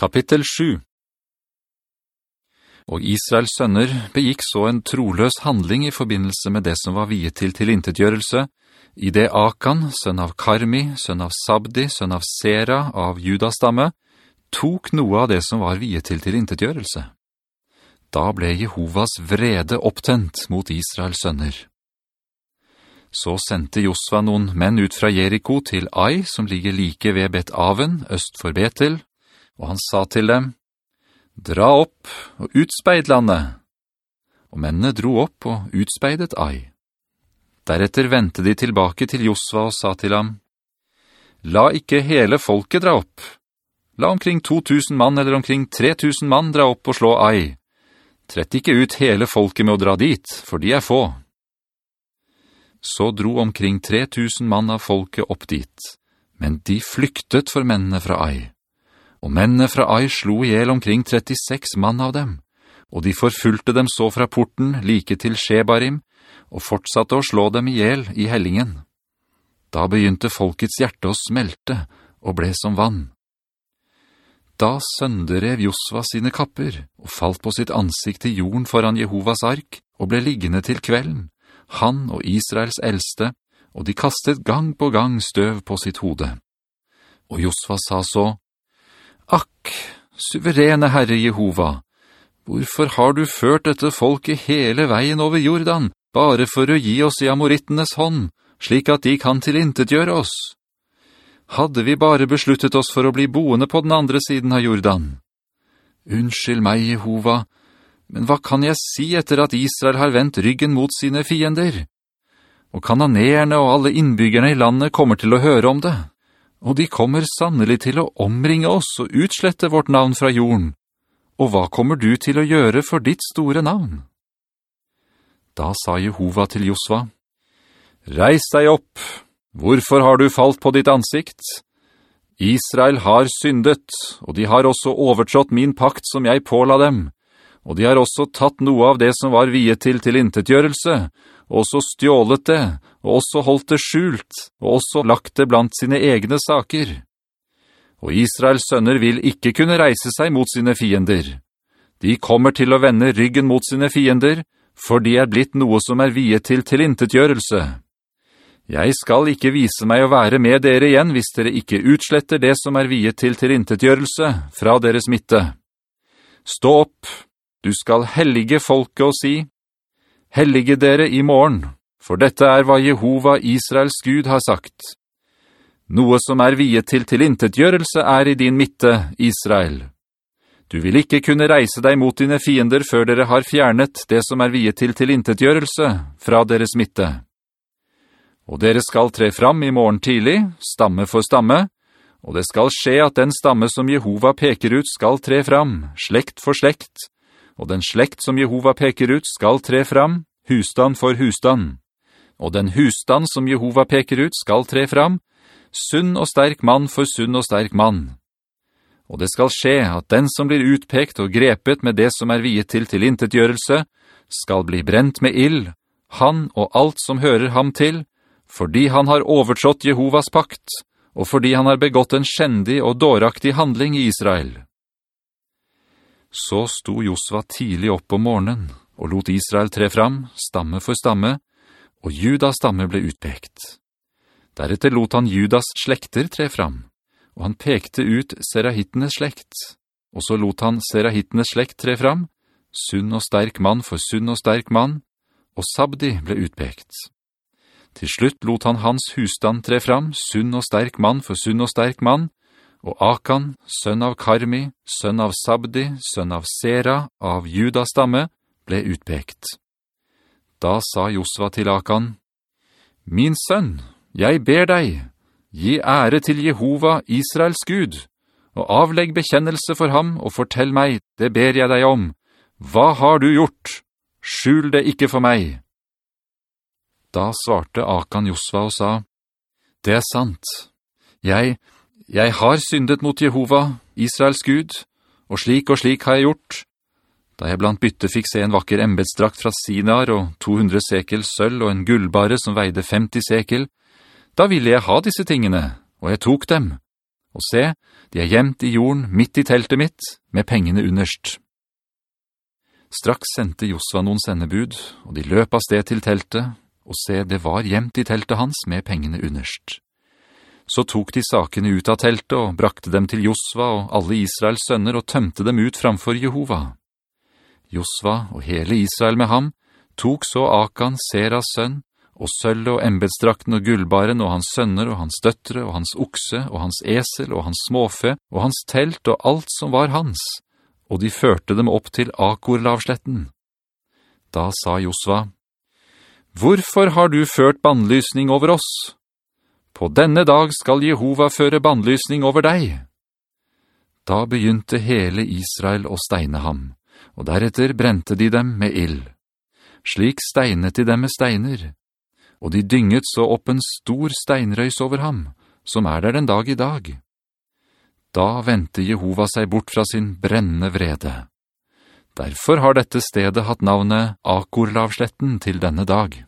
Kapittel 7 Og Israels sønner begikk så en troløs handling i forbindelse med det som var viet til tilintetgjørelse, i det Akan, sønn av Karmi, sønn av Sabdi, sønn av Sera, av judastamme, tok noe av det som var viet til tilintetgjørelse. Da ble Jehovas vrede opptent mot Israels sønner. Så sendte Josva noen menn ut fra Jericho til Ai, som ligger like ved Bet-Aven, øst for Betel, og han sa til dem, «Dra opp og utspeid landet!» Og mennene dro opp og utspeidet Ai. Deretter ventet de tilbake til Josva og sa til ham, «La ikke hele folket dra opp. La omkring 2000 mann eller omkring 3000 mann dra opp og slå Ai. Trett ikke ut hele folket med å dra dit, for de er få.» Så dro omkring 3000 mann av folket opp dit, men de flyktet for mennene fra Ai og mennene fra Ai slo ihjel omkring 36 mann av dem, og de forfulgte dem så fra porten like til Shebarim, og fortsatte å slå dem ihjel i hellingen. Da begynte folkets hjerte å smelte, og ble som vann. Da sønderev Josva sine kapper, og falt på sitt ansikt til jorden foran Jehovas ark, og ble liggende til kvelden, han og Israels eldste, og de kastet gang på gang støv på sitt hode. Og Josva sa så, Akk, suverene Herre Jehova, hvorfor har du ført dette folket hele veien over Jordan, bare for å gi oss i amorittenes hånd, slik at de kan tilintetgjøre oss? Hadde vi bare besluttet oss for å bli boende på den andre siden av Jordan? Unnskyld meg, Jehova, men hva kan jeg si etter at Israel har vendt ryggen mot sine fiender? Og kananerene og alle innbyggerne i landet kommer til å høre om det og de kommer sannelig til å omringe oss og utslette vårt navn fra jorden. Og hva kommer du til å gjøre for ditt store navn? Da sa Jehova til Josva, «Reis deg opp! Hvorfor har du falt på ditt ansikt? Israel har syndet, og de har også overtrådt min pakt som jeg påla dem, og de har også tatt noe av det som var viet til til og så stjålet det, og også holdt det skjult, og også lagt det blant sine egne saker. Og Israels sønner vil ikke kunne reise seg mot sine fiender. De kommer til å vende ryggen mot sine fiender, for de er blitt noe som er viet til tilintetgjørelse. Jeg skal ikke vise meg å være med dere igjen hvis dere ikke utsletter det som er viet til tilintetgjørelse fra deres midte. Stå opp, du skal hellige folket og si, Hellige dere i morgen, for dette er hva Jehova Israels Gud har sagt. Noe som er viet til tilintetgjørelse er i din midte, Israel. Du vil ikke kunne reise deg mot dine fiender før dere har fjernet det som er viet til tilintetgjørelse fra deres midte. Og dere skal tre fram i morgen tidlig, stamme for stamme, og det skal skje at den stamme som Jehova peker ut skal tre fram, slekt for slekt, og den slekt som Jehova peker ut skal tre fram, husstand for husstand. Og den husstand som Jehova peker ut skal tre fram, sunn og sterk mann for sunn og sterk mann. Og det skal skje at den som blir utpekt og grepet med det som er viet til tilintetgjørelse, skal bli brent med ill, han og alt som hører ham til, fordi han har overtrådt Jehovas pakt, og fordi han har begått en skjendig og dåraktig handling i Israel. Så sto Josva tidlig opp om morgenen, og lot Israel tre fram, stamme for stamme, og Judas stamme ble utpekt. Deretter lot han Judas slekter tre fram, og han pekte ut Serahittenes slekt, og så lot han Serahittenes slekt tre fram, sunn og sterk mann for sunn og sterk mann, og Sabdi ble utpekt. Til slutt lot han hans husstand tre fram, sunn og sterk mann for sunn og sterk mann, og Akan, sønn av Karmi, sønn av Sabdi, sønn av Sera, av Judas stamme, ble utpekt. Da sa Josva til Akan, «Min sønn, jeg ber deg, gi ære til Jehova, Israels Gud, og avlegg bekjennelse for ham, og fortell meg, det ber jeg deg om. Hva har du gjort? Skjul det ikke for meg.» Da svarte Akan Josva og sa, «Det er sant. Jeg, jeg har syndet mot Jehova, Israels Gud, og slik og slik har jeg gjort. Da jeg blant bytte fikk se en vakker embetsdrakt fra Sinar og 200 sekel sølv og en gullbare som veide 50 sekel, da ville jeg ha disse tingene, og jeg tok dem. Og se, de er gjemt i jorden midt i teltet mitt, med pengene underst. Straks sendte Josva noen sendebud, og de løp av sted til teltet, og se, det var gjemt i teltet hans med pengene underst. Så tok de sakene ut av teltet og brakte dem til Josva og alle Israels sønner og tømte dem ut framfor Jehova. Josva og hele Israel med ham tok så Akan, Seras sønn, og sølv og embedsdrakten og gullbaren og hans sønner og hans døttere og hans okse og hans esel og hans småfe og hans telt og alt som var hans, og de førte dem opp til Akor-lavsletten. Da sa Josva, «Hvorfor har du ført bandlysning over oss? På denne dag skal Jehova føre bandlysning over deg.» Da begynte hele Israel å steine ham, og deretter brente de dem med ild. Slik steinet de dem med steiner, og de dynget så opp en stor steinrøys over ham, som er der den dag i dag. Da ventet Jehova seg bort fra sin brennende vrede. Derfor har dette stedet hatt navnet Akorlavsletten til denne dag.